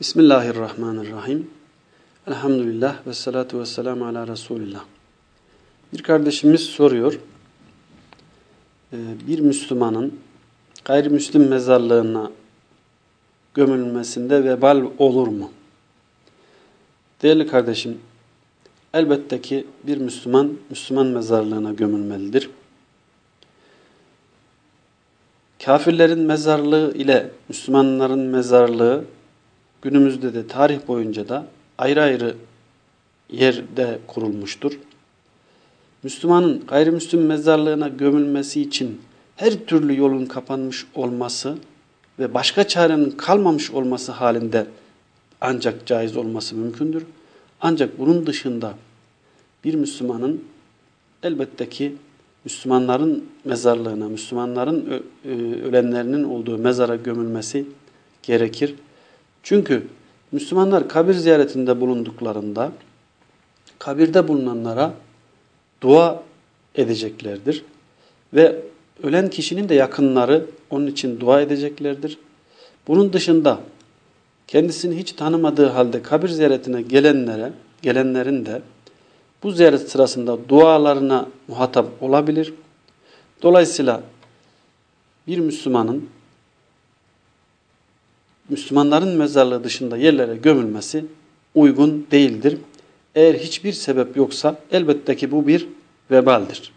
Bismillahirrahmanirrahim. Elhamdülillah ve salatu ve selamu ala Resulillah. Bir kardeşimiz soruyor. Ee, bir Müslümanın gayrimüslim mezarlığına gömülmesinde vebal olur mu? Değerli kardeşim, elbette ki bir Müslüman, Müslüman mezarlığına gömülmelidir. Kafirlerin mezarlığı ile Müslümanların mezarlığı günümüzde de tarih boyunca da ayrı ayrı yerde kurulmuştur. Müslümanın gayrimüslim mezarlığına gömülmesi için her türlü yolun kapanmış olması ve başka çarenin kalmamış olması halinde ancak caiz olması mümkündür. Ancak bunun dışında bir Müslümanın elbette ki Müslümanların mezarlığına, Müslümanların ölenlerinin olduğu mezara gömülmesi gerekir. Çünkü Müslümanlar kabir ziyaretinde bulunduklarında kabirde bulunanlara dua edeceklerdir. Ve ölen kişinin de yakınları onun için dua edeceklerdir. Bunun dışında kendisini hiç tanımadığı halde kabir ziyaretine gelenlere, gelenlerin de bu ziyaret sırasında dualarına muhatap olabilir. Dolayısıyla bir Müslümanın Müslümanların mezarlığı dışında yerlere gömülmesi uygun değildir. Eğer hiçbir sebep yoksa elbette ki bu bir vebaldir.